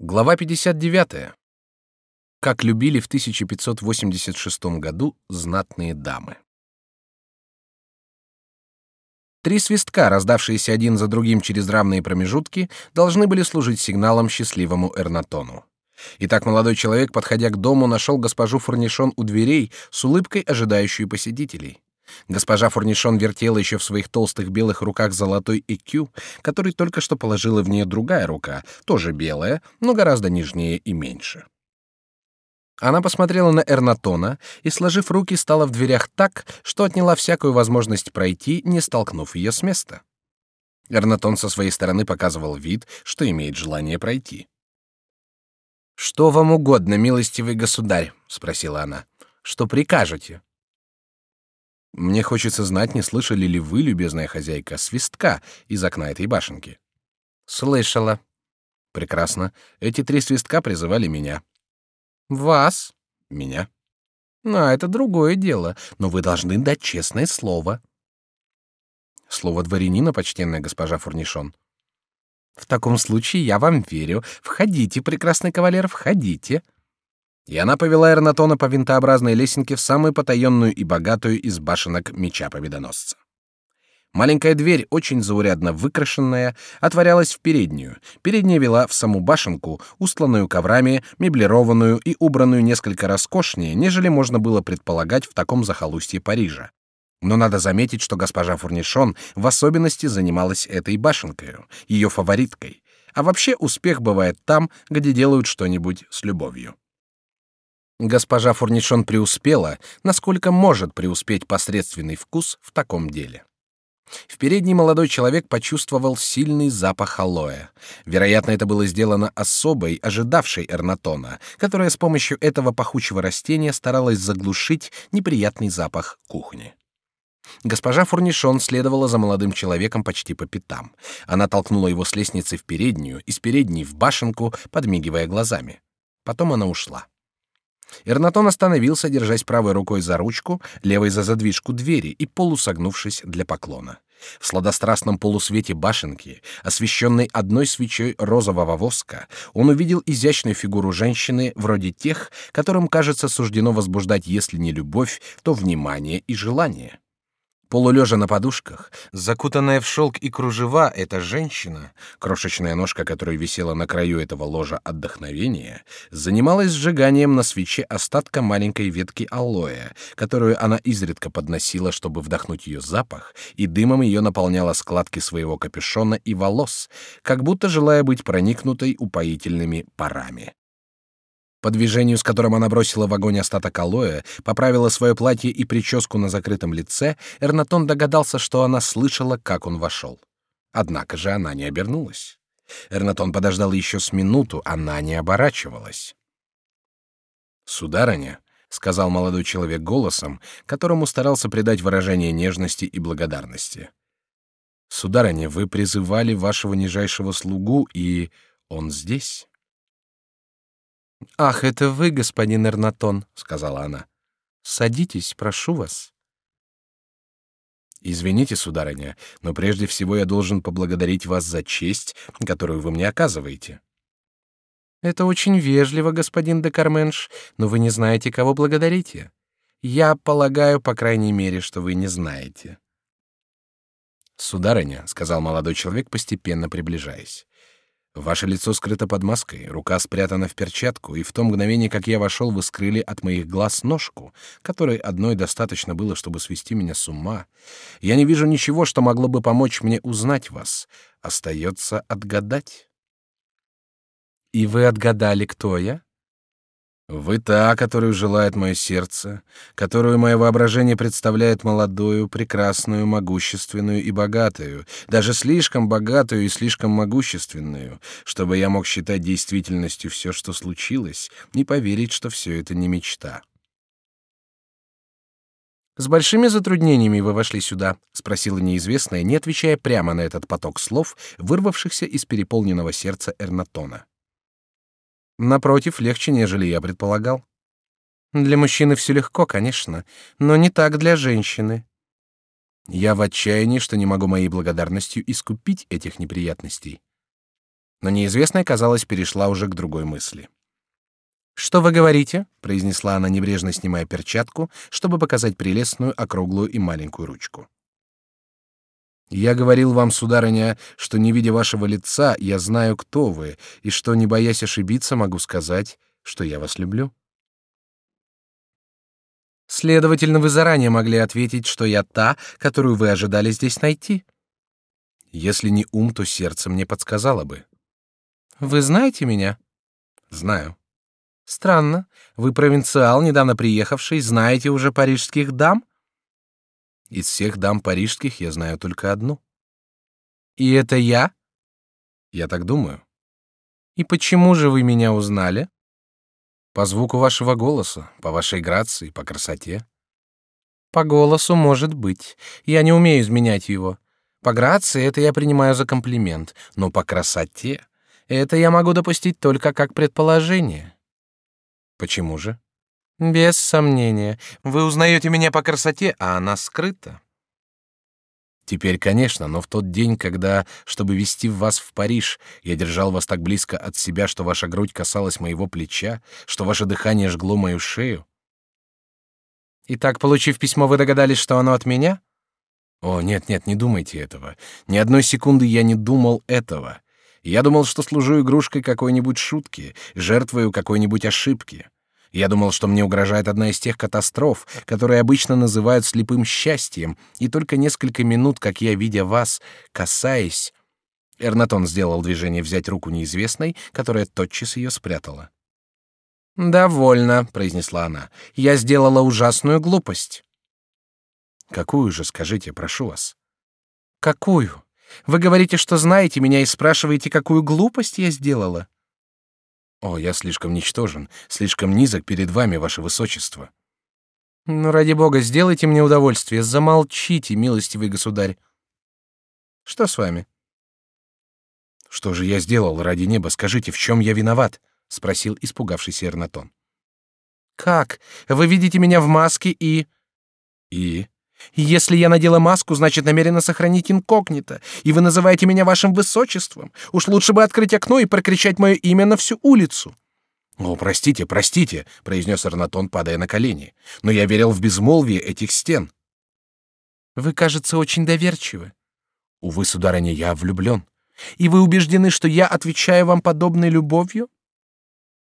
Глава 59. Как любили в 1586 году знатные дамы. Три свистка, раздавшиеся один за другим через равные промежутки, должны были служить сигналом счастливому Эрнатону. Итак, молодой человек, подходя к дому, нашел госпожу Фурнишон у дверей с улыбкой, ожидающую посетителей. Госпожа Фурнишон вертела еще в своих толстых белых руках золотой ЭКЮ, который только что положила в нее другая рука, тоже белая, но гораздо нежнее и меньше. Она посмотрела на Эрнатона и, сложив руки, стала в дверях так, что отняла всякую возможность пройти, не столкнув ее с места. Эрнатон со своей стороны показывал вид, что имеет желание пройти. «Что вам угодно, милостивый государь?» — спросила она. «Что прикажете?» Мне хочется знать, не слышали ли вы, любезная хозяйка, свистка из окна этой башенки? Слышала. Прекрасно. Эти три свистка призывали меня. Вас? Меня. Ну, а это другое дело, но вы должны дать честное слово. Слово дворянина, почтенная госпожа Фурнишон. В таком случае я вам верю. Входите, прекрасный кавалер, входите и она повела Эрнатона по винтообразной лесенке в самую потаенную и богатую из башенок меча победоносца. Маленькая дверь, очень заурядно выкрашенная, отворялась в переднюю. Передняя вела в саму башенку, устланную коврами, меблированную и убранную несколько роскошнее, нежели можно было предполагать в таком захолустье Парижа. Но надо заметить, что госпожа Фурнишон в особенности занималась этой башенкой, ее фавориткой. А вообще успех бывает там, где делают что-нибудь с любовью. Госпожа Фурнишон преуспела, насколько может преуспеть посредственный вкус в таком деле. В передний молодой человек почувствовал сильный запах алоэ. Вероятно, это было сделано особой, ожидавшей Эрнатона, которая с помощью этого пахучего растения старалась заглушить неприятный запах кухни. Госпожа Фурнишон следовала за молодым человеком почти по пятам. Она толкнула его с лестницы в переднюю, из передней в башенку, подмигивая глазами. Потом она ушла. Эрнатон остановился, держась правой рукой за ручку, левой за задвижку двери и полусогнувшись для поклона. В сладострастном полусвете башенки, освещенной одной свечой розового воска, он увидел изящную фигуру женщины, вроде тех, которым, кажется, суждено возбуждать, если не любовь, то внимание и желание. Полулежа на подушках, закутанная в шелк и кружева, эта женщина, крошечная ножка которой висела на краю этого ложа отдохновения, занималась сжиганием на свече остатка маленькой ветки алоэ, которую она изредка подносила, чтобы вдохнуть ее запах, и дымом ее наполняла складки своего капюшона и волос, как будто желая быть проникнутой упоительными парами. По движению, с которым она бросила в огонь остаток алоэ, поправила свое платье и прическу на закрытом лице, Эрнатон догадался, что она слышала, как он вошел. Однако же она не обернулась. Эрнатон подождал еще с минуту, она не оборачивалась. «Сударыня», — сказал молодой человек голосом, которому старался придать выражение нежности и благодарности. «Сударыня, вы призывали вашего нижайшего слугу, и он здесь». Ах, это вы, господин Эрнатон, сказала она. Садитесь, прошу вас. Извините, сударыня, но прежде всего я должен поблагодарить вас за честь, которую вы мне оказываете. Это очень вежливо, господин де Карменш, но вы не знаете, кого благодарите. Я полагаю, по крайней мере, что вы не знаете. Сударыня, сказал молодой человек, постепенно приближаясь. Ваше лицо скрыто под маской, рука спрятана в перчатку, и в то мгновение, как я вошел, вы скрыли от моих глаз ножку, которой одной достаточно было, чтобы свести меня с ума. Я не вижу ничего, что могло бы помочь мне узнать вас. Остается отгадать. И вы отгадали, кто я? Вы та, которую желает мое сердце, которую мое воображение представляет молодую, прекрасную, могущественную и богатую, даже слишком богатую и слишком могущественную, чтобы я мог считать действительностью все, что случилось, и поверить, что все это не мечта. С большими затруднениями вы вошли сюда, спросила неизвестная, не отвечая прямо на этот поток слов, вырвавшихся из переполненного сердца Эрнатона. Напротив, легче, нежели я предполагал. Для мужчины все легко, конечно, но не так для женщины. Я в отчаянии, что не могу моей благодарностью искупить этих неприятностей. Но неизвестная, казалось, перешла уже к другой мысли. Что вы говорите? произнесла она небрежно снимая перчатку, чтобы показать прелестную округлую и маленькую ручку. Я говорил вам, сударыня, что не видя вашего лица, я знаю, кто вы, и что, не боясь ошибиться, могу сказать, что я вас люблю. Следовательно, вы заранее могли ответить, что я та, которую вы ожидали здесь найти. Если не ум, то сердце мне подсказало бы. Вы знаете меня? Знаю. Странно. Вы провинциал, недавно приехавший, знаете уже парижских дам? Из всех дам парижских я знаю только одну. И это я? Я так думаю. И почему же вы меня узнали? По звуку вашего голоса, по вашей грации, по красоте. По голосу, может быть. Я не умею изменять его. По грации это я принимаю за комплимент, но по красоте это я могу допустить только как предположение. Почему же? Без сомнения. Вы узнаете меня по красоте, а она скрыта. Теперь, конечно, но в тот день, когда, чтобы вести вас в Париж, я держал вас так близко от себя, что ваша грудь касалась моего плеча, что ваше дыхание жгло мою шею. Итак, получив письмо, вы догадались, что оно от меня? О, нет, нет, не думайте этого. Ни одной секунды я не думал этого. Я думал, что служу игрушкой какой-нибудь шутки, жертвою какой-нибудь ошибки. Я думал, что мне угрожает одна из тех катастроф, которые обычно называют слепым счастьем, и только несколько минут, как я, видя вас, касаясь... Эрнатон сделал движение взять руку неизвестной, которая тотчас ее спрятала. «Довольно», — произнесла она. «Я сделала ужасную глупость». «Какую же, скажите, прошу вас?» «Какую? Вы говорите, что знаете меня и спрашиваете, какую глупость я сделала?» О, я слишком ничтожен, слишком низок перед вами, ваше высочество. Ну, ради бога, сделайте мне удовольствие, замолчите, милостивый государь. Что с вами? Что же я сделал ради неба? Скажите, в чем я виноват? спросил испугавшийся Эрнатон. Как? Вы видите меня в маске и и если я надела маску, значит, намерена сохранить инкогнито, и вы называете меня вашим высочеством. Уж лучше бы открыть окно и прокричать мое имя на всю улицу. О, простите, простите, произнес Арнатон, падая на колени. Но я верил в безмолвие этих стен. Вы, кажется, очень доверчивы. Увы, сударыня, я влюблен. И вы убеждены, что я отвечаю вам подобной любовью?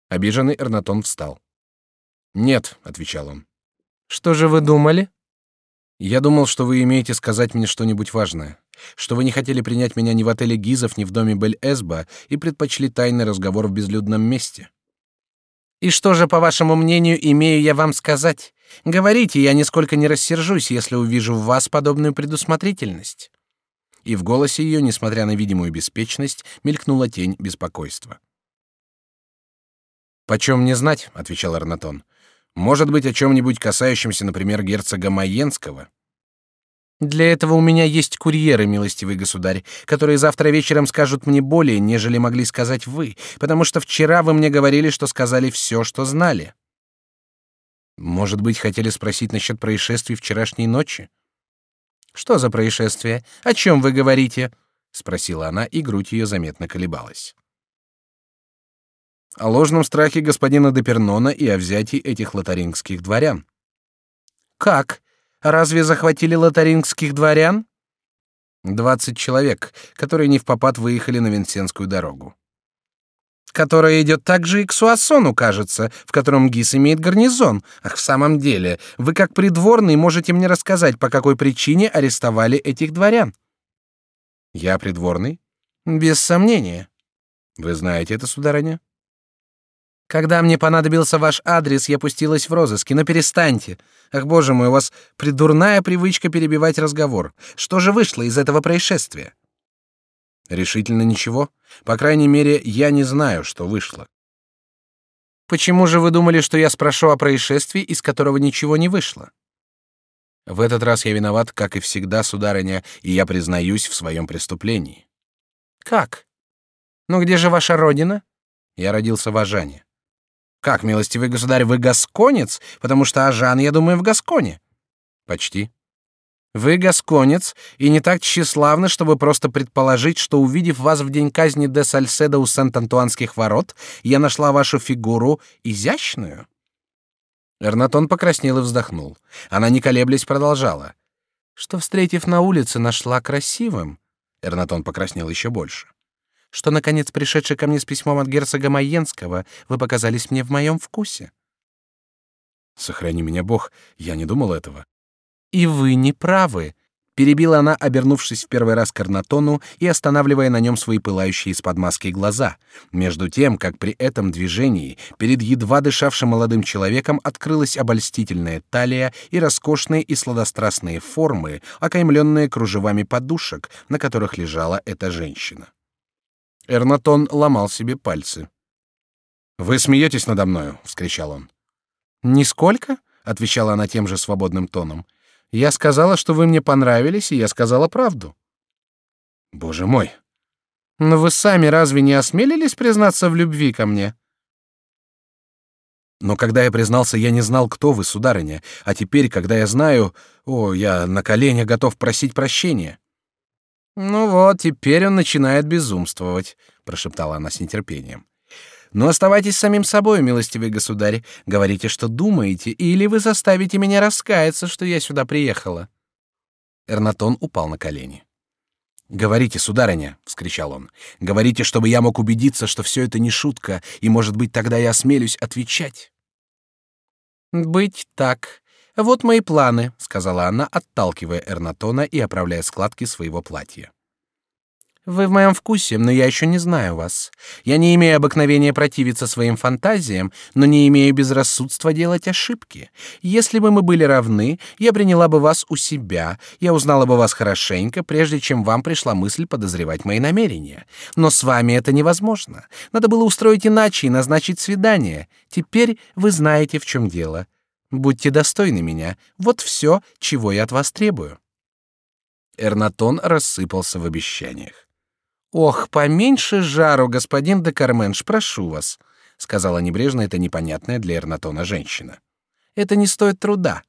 Обиженный Эрнатон встал. Нет, отвечал он. Что же вы думали? Я думал, что вы имеете сказать мне что-нибудь важное, что вы не хотели принять меня ни в отеле Гизов, ни в доме Бель-Эсба и предпочли тайный разговор в безлюдном месте. И что же, по вашему мнению, имею я вам сказать? Говорите, я нисколько не рассержусь, если увижу в вас подобную предусмотрительность. И в голосе ее, несмотря на видимую беспечность, мелькнула тень беспокойства. «Почем мне знать?» — отвечал Арнатон. Может быть, о чем-нибудь касающемся, например, герцога Майенского? Для этого у меня есть курьеры, милостивый государь, которые завтра вечером скажут мне более, нежели могли сказать вы, потому что вчера вы мне говорили, что сказали все, что знали. Может быть, хотели спросить насчет происшествий вчерашней ночи? Что за происшествие? О чем вы говорите? спросила она, и грудь ее заметно колебалась о ложном страхе господина Депернона и о взятии этих лотарингских дворян. Как? Разве захватили лотарингских дворян? Двадцать человек, которые не в попад выехали на Винсенскую дорогу. Которая идет также и к Суассону, кажется, в котором Гис имеет гарнизон. Ах, в самом деле, вы как придворный можете мне рассказать, по какой причине арестовали этих дворян? Я придворный? Без сомнения. Вы знаете это, сударыня? Когда мне понадобился ваш адрес, я пустилась в розыски, но перестаньте. Ах, боже мой, у вас придурная привычка перебивать разговор. Что же вышло из этого происшествия? Решительно ничего. По крайней мере, я не знаю, что вышло. Почему же вы думали, что я спрошу о происшествии, из которого ничего не вышло? В этот раз я виноват, как и всегда, сударыня, и я признаюсь в своем преступлении. Как? Ну где же ваша родина? Я родился в Ажане. Как, милостивый государь, вы гасконец? Потому что Ажан, я думаю, в Гасконе. Почти. Вы гасконец и не так тщеславны, чтобы просто предположить, что увидев вас в день казни де Сальседа у Сент-Антуанских ворот, я нашла вашу фигуру изящную. Эрнатон покраснел и вздохнул. Она не колеблясь продолжала: что встретив на улице нашла красивым. Эрнатон покраснел еще больше. Что наконец пришедший ко мне с письмом от герцога Майенского, вы показались мне в моем вкусе. Сохрани меня Бог, я не думал этого. И вы не правы, перебила она, обернувшись в первый раз к Арнатону и останавливая на нем свои пылающие из-под маски глаза, между тем, как при этом движении перед едва дышавшим молодым человеком открылась обольстительная талия и роскошные и сладострастные формы, окаймленные кружевами подушек, на которых лежала эта женщина. Эрнатон ломал себе пальцы. Вы смеетесь надо мною, вскричал он. Нисколько, отвечала она тем же свободным тоном. Я сказала, что вы мне понравились, и я сказала правду. Боже мой! Но вы сами разве не осмелились признаться в любви ко мне? Но когда я признался, я не знал, кто вы, сударыня, а теперь, когда я знаю, о, я на коленях готов просить прощения. Ну вот, теперь он начинает безумствовать, прошептала она с нетерпением. Но оставайтесь самим собой, милостивый государь. Говорите, что думаете, или вы заставите меня раскаяться, что я сюда приехала. Эрнатон упал на колени. Говорите, сударыня, вскричал он. Говорите, чтобы я мог убедиться, что все это не шутка, и, может быть, тогда я осмелюсь отвечать. Быть так. Вот мои планы, сказала она, отталкивая Эрнатона и оправляя складки своего платья. Вы в моем вкусе, но я еще не знаю вас. Я не имею обыкновения противиться своим фантазиям, но не имею безрассудства делать ошибки. Если бы мы были равны, я приняла бы вас у себя, я узнала бы вас хорошенько, прежде чем вам пришла мысль подозревать мои намерения. Но с вами это невозможно. Надо было устроить иначе и назначить свидание. Теперь вы знаете, в чем дело. Будьте достойны меня. Вот все, чего я от вас требую. Эрнатон рассыпался в обещаниях. Ох, поменьше жару, господин де Карменш, прошу вас, сказала небрежно эта непонятная для Эрнатона женщина. Это не стоит труда.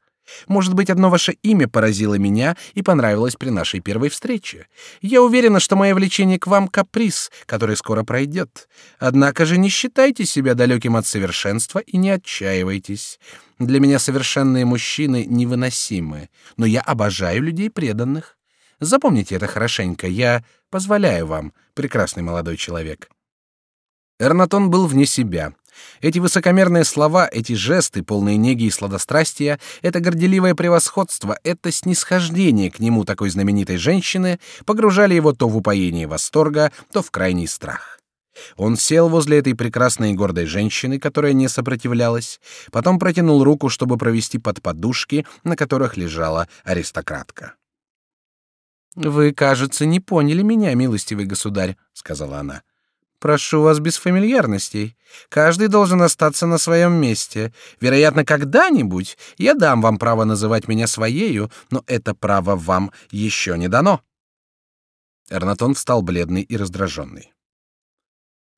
Может быть, одно ваше имя поразило меня и понравилось при нашей первой встрече. Я уверена, что мое влечение к вам каприз, который скоро пройдет. Однако же не считайте себя далеким от совершенства и не отчаивайтесь. Для меня совершенные мужчины невыносимы, но я обожаю людей преданных. Запомните это хорошенько. Я позволяю вам, прекрасный молодой человек. Эрнатон был вне себя. Эти высокомерные слова, эти жесты, полные неги и сладострастия, это горделивое превосходство, это снисхождение к нему такой знаменитой женщины погружали его то в упоение восторга, то в крайний страх. Он сел возле этой прекрасной и гордой женщины, которая не сопротивлялась, потом протянул руку, чтобы провести под подушки, на которых лежала аристократка. Вы, кажется, не поняли меня, милостивый государь, сказала она. Прошу вас без фамильярностей. Каждый должен остаться на своем месте. Вероятно, когда-нибудь я дам вам право называть меня своею, но это право вам еще не дано. Эрнатон встал бледный и раздраженный.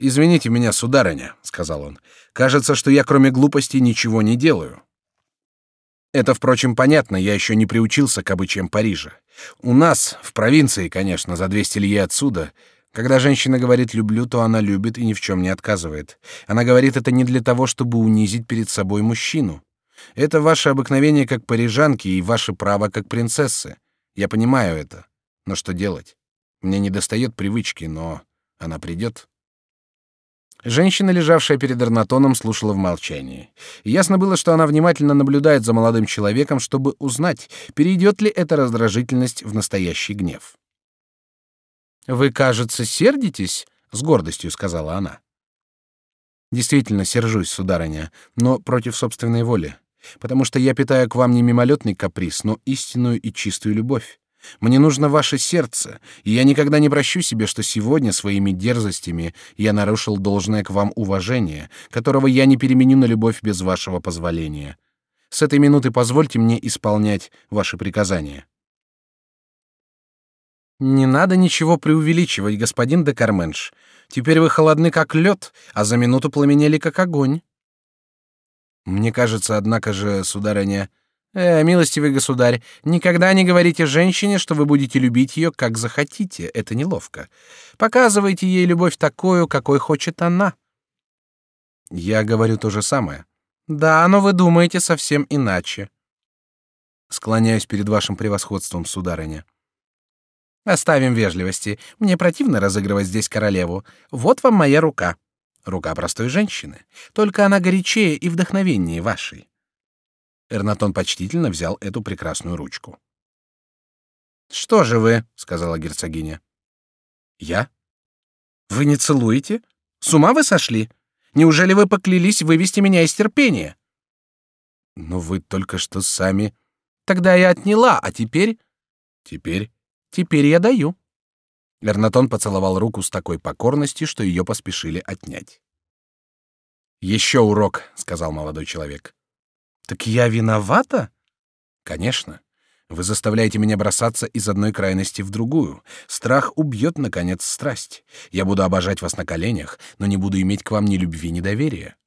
Извините меня, сударыня, сказал он. Кажется, что я кроме глупости ничего не делаю. Это, впрочем, понятно, я еще не приучился к обычаям Парижа. У нас, в провинции, конечно, за 200 лье отсюда, когда женщина говорит «люблю», то она любит и ни в чем не отказывает. Она говорит это не для того, чтобы унизить перед собой мужчину. Это ваше обыкновение как парижанки и ваше право как принцессы. Я понимаю это. Но что делать? Мне недостает привычки, но она придет. Женщина, лежавшая перед Эрнатоном, слушала в молчании. ясно было, что она внимательно наблюдает за молодым человеком, чтобы узнать, перейдет ли эта раздражительность в настоящий гнев. «Вы, кажется, сердитесь?» — с гордостью сказала она. «Действительно, сержусь, сударыня, но против собственной воли, потому что я питаю к вам не мимолетный каприз, но истинную и чистую любовь. Мне нужно ваше сердце, и я никогда не прощу себе, что сегодня своими дерзостями я нарушил должное к вам уважение, которого я не переменю на любовь без вашего позволения. С этой минуты позвольте мне исполнять ваши приказания. Не надо ничего преувеличивать, господин де Карменш. Теперь вы холодны как лед, а за минуту пламенели как огонь. Мне кажется, однако же, сударыня, Э, милостивый государь, никогда не говорите женщине, что вы будете любить ее, как захотите. Это неловко. Показывайте ей любовь такую, какой хочет она. Я говорю то же самое. Да, но вы думаете совсем иначе. Склоняюсь перед вашим превосходством, сударыня. Оставим вежливости. Мне противно разыгрывать здесь королеву. Вот вам моя рука. Рука простой женщины. Только она горячее и вдохновеннее вашей. Эрнатон почтительно взял эту прекрасную ручку. Что же вы, сказала герцогиня. Я? Вы не целуете? С ума вы сошли? Неужели вы поклялись вывести меня из терпения? Но вы только что сами. Тогда я отняла, а теперь? Теперь? Теперь я даю. Эрнатон поцеловал руку с такой покорностью, что ее поспешили отнять. Еще урок, сказал молодой человек. Так я виновата? Конечно. Вы заставляете меня бросаться из одной крайности в другую. Страх убьет, наконец, страсть. Я буду обожать вас на коленях, но не буду иметь к вам ни любви, ни доверия.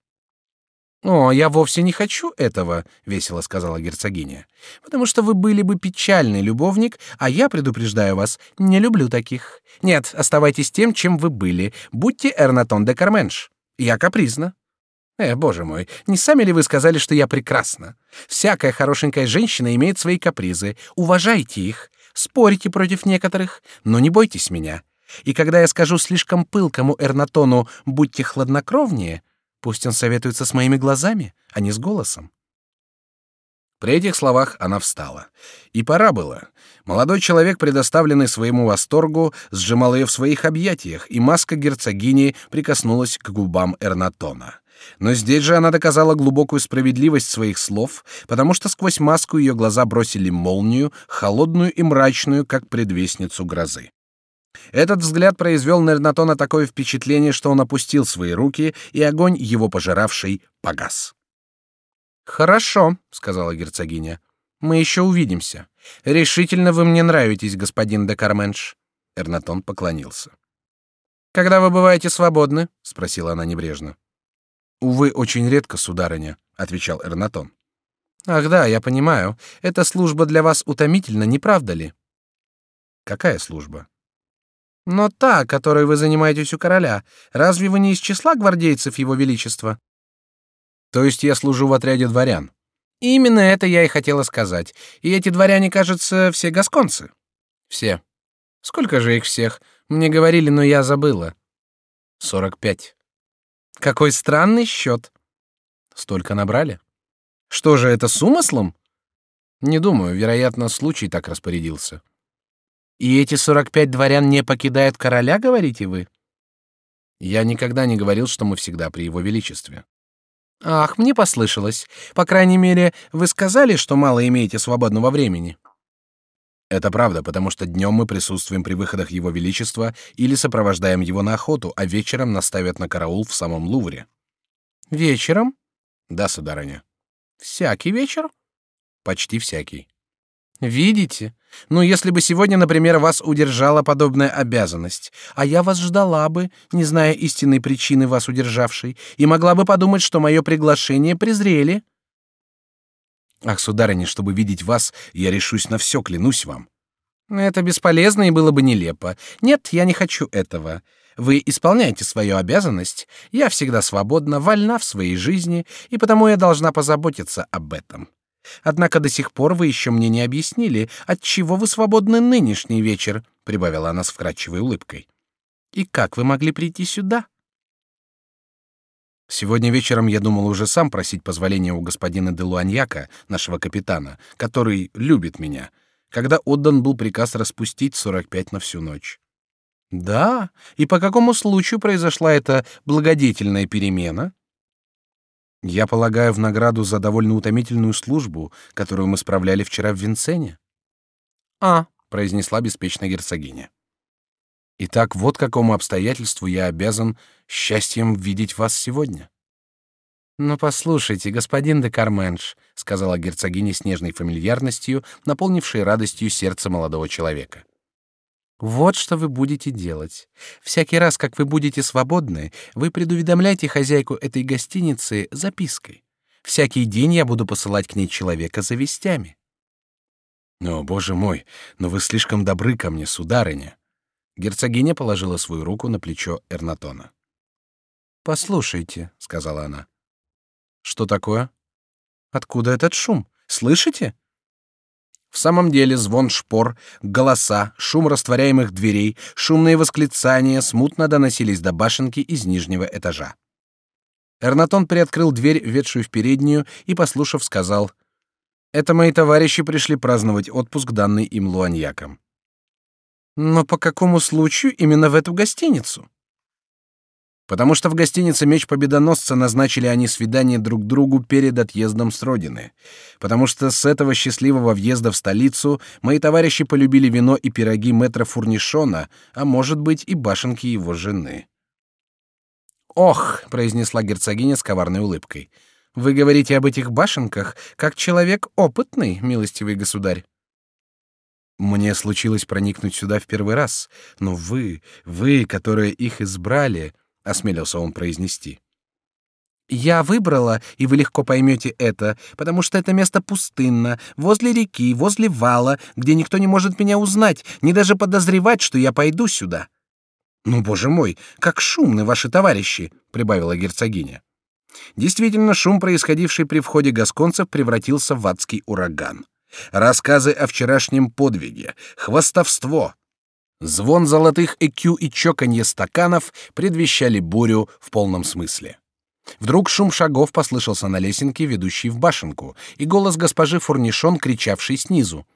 О, я вовсе не хочу этого, весело сказала герцогиня, потому что вы были бы печальный любовник, а я предупреждаю вас, не люблю таких. Нет, оставайтесь тем, чем вы были. Будьте Эрнатон де Карменш. Я капризна. Э, боже мой, не сами ли вы сказали, что я прекрасна? Всякая хорошенькая женщина имеет свои капризы. Уважайте их, спорите против некоторых, но не бойтесь меня. И когда я скажу слишком пылкому Эрнатону «будьте хладнокровнее», пусть он советуется с моими глазами, а не с голосом. При этих словах она встала. И пора было. Молодой человек, предоставленный своему восторгу, сжимал ее в своих объятиях, и маска герцогини прикоснулась к губам Эрнатона. Но здесь же она доказала глубокую справедливость своих слов, потому что сквозь маску ее глаза бросили молнию, холодную и мрачную, как предвестницу грозы. Этот взгляд произвел на Эрнатона такое впечатление, что он опустил свои руки, и огонь, его пожиравший, погас. «Хорошо», — сказала герцогиня. «Мы еще увидимся. Решительно вы мне нравитесь, господин де Карменш». Эрнатон поклонился. «Когда вы бываете свободны?» — спросила она небрежно. Увы, очень редко, сударыня, отвечал Эрнатон. Ах да, я понимаю. Эта служба для вас утомительна, не правда ли? Какая служба? Но та, которой вы занимаетесь у короля. Разве вы не из числа гвардейцев его величества? То есть я служу в отряде дворян. Именно это я и хотела сказать. И эти дворяне, кажется, все гасконцы. Все. Сколько же их всех? Мне говорили, но я забыла. Сорок пять. Какой странный счет. Столько набрали? Что же это с умыслом? Не думаю, вероятно, случай так распорядился. И эти сорок пять дворян не покидают короля, говорите вы? Я никогда не говорил, что мы всегда при его величестве. Ах, мне послышалось. По крайней мере, вы сказали, что мало имеете свободного времени. Это правда, потому что днем мы присутствуем при выходах Его Величества или сопровождаем его на охоту, а вечером наставят на караул в самом Лувре. Вечером? Да, сударыня. Всякий вечер? Почти всякий. Видите? Ну, если бы сегодня, например, вас удержала подобная обязанность, а я вас ждала бы, не зная истинной причины вас удержавшей, и могла бы подумать, что мое приглашение презрели, Ах, сударыня, чтобы видеть вас, я решусь на все, клянусь вам. Это бесполезно и было бы нелепо. Нет, я не хочу этого. Вы исполняете свою обязанность. Я всегда свободна, вольна в своей жизни, и потому я должна позаботиться об этом. Однако до сих пор вы еще мне не объяснили, от чего вы свободны нынешний вечер, прибавила она с вкрадчивой улыбкой. И как вы могли прийти сюда? Сегодня вечером я думал уже сам просить позволения у господина де Луаньяка, нашего капитана, который любит меня, когда отдан был приказ распустить 45 на всю ночь. Да, и по какому случаю произошла эта благодетельная перемена? Я полагаю, в награду за довольно утомительную службу, которую мы справляли вчера в Винцене. А, произнесла беспечно герцогиня. Итак, вот какому обстоятельству я обязан счастьем видеть вас сегодня. Но послушайте, господин де Карменш, сказала герцогиня с нежной фамильярностью, наполнившей радостью сердце молодого человека. Вот что вы будете делать. Всякий раз, как вы будете свободны, вы предуведомляете хозяйку этой гостиницы запиской. Всякий день я буду посылать к ней человека за вестями. Но, боже мой, но вы слишком добры ко мне, сударыня. Герцогиня положила свою руку на плечо Эрнатона. Послушайте, сказала она. Что такое? Откуда этот шум? Слышите? В самом деле звон шпор, голоса, шум растворяемых дверей, шумные восклицания смутно доносились до башенки из нижнего этажа. Эрнатон приоткрыл дверь, ведшую в переднюю, и, послушав, сказал: "Это мои товарищи пришли праздновать отпуск, данный им луаньяком". Но по какому случаю именно в эту гостиницу? Потому что в гостинице Меч Победоносца назначили они свидание друг другу перед отъездом с родины, потому что с этого счастливого въезда в столицу мои товарищи полюбили вино и пироги метра Фурнишона, а может быть и башенки его жены. Ох, произнесла герцогиня с коварной улыбкой. Вы говорите об этих башенках как человек опытный, милостивый государь. Мне случилось проникнуть сюда в первый раз, но вы, вы, которые их избрали, осмелился он произнести. Я выбрала, и вы легко поймете это, потому что это место пустынно, возле реки, возле вала, где никто не может меня узнать, ни даже подозревать, что я пойду сюда. Ну, боже мой, как шумны ваши товарищи, прибавила герцогиня. Действительно, шум, происходивший при входе гасконцев, превратился в адский ураган. Рассказы о вчерашнем подвиге, хвастовство, Звон золотых ЭКЮ и чоканье стаканов предвещали бурю в полном смысле. Вдруг шум шагов послышался на лесенке, ведущей в башенку, и голос госпожи Фурнишон, кричавшей снизу.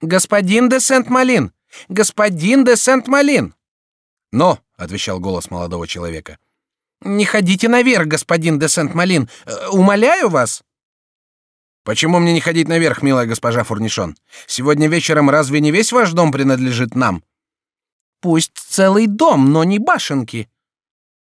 «Господин де Сент-Малин! Господин де Сент-Малин!» «Но!» — отвечал голос молодого человека. «Не ходите наверх, господин де Сент-Малин! Э, умоляю вас!» «Почему мне не ходить наверх, милая госпожа Фурнишон? Сегодня вечером разве не весь ваш дом принадлежит нам?» Пусть целый дом, но не башенки.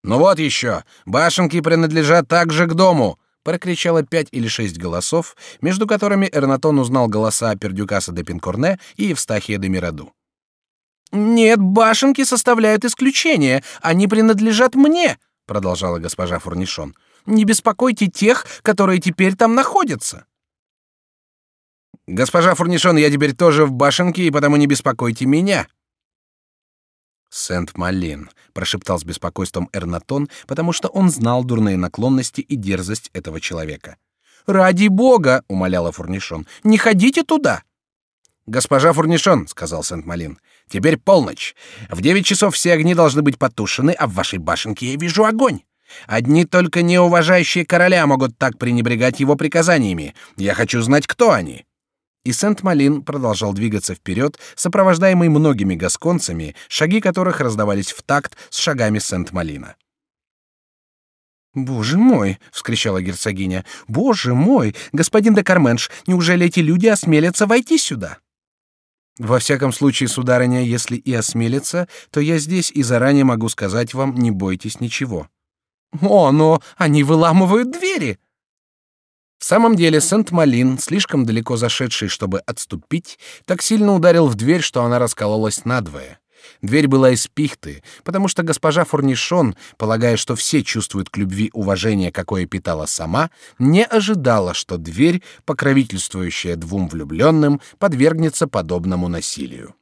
Ну вот еще, башенки принадлежат также к дому, прокричало пять или шесть голосов, между которыми Эрнатон узнал голоса Пердюкаса де Пинкорне и Евстахия де Мираду. Нет, башенки составляют исключение, они принадлежат мне, продолжала госпожа Фурнишон. Не беспокойте тех, которые теперь там находятся. Госпожа Фурнишон, я теперь тоже в башенке, и потому не беспокойте меня, Сент-Малин, прошептал с беспокойством Эрнатон, потому что он знал дурные наклонности и дерзость этого человека. Ради бога, умоляла Фурнишон, не ходите туда. Госпожа Фурнишон, сказал Сент-Малин, теперь полночь. В девять часов все огни должны быть потушены, а в вашей башенке я вижу огонь. Одни только неуважающие короля могут так пренебрегать его приказаниями. Я хочу знать, кто они и Сент-Малин продолжал двигаться вперед, сопровождаемый многими гасконцами, шаги которых раздавались в такт с шагами Сент-Малина. «Боже мой!» — вскричала герцогиня. «Боже мой! Господин де Карменш, неужели эти люди осмелятся войти сюда?» «Во всяком случае, сударыня, если и осмелятся, то я здесь и заранее могу сказать вам, не бойтесь ничего». «О, но они выламывают двери!» В самом деле Сент-Малин, слишком далеко зашедший, чтобы отступить, так сильно ударил в дверь, что она раскололась надвое. Дверь была из пихты, потому что госпожа Фурнишон, полагая, что все чувствуют к любви уважение, какое питала сама, не ожидала, что дверь, покровительствующая двум влюбленным, подвергнется подобному насилию.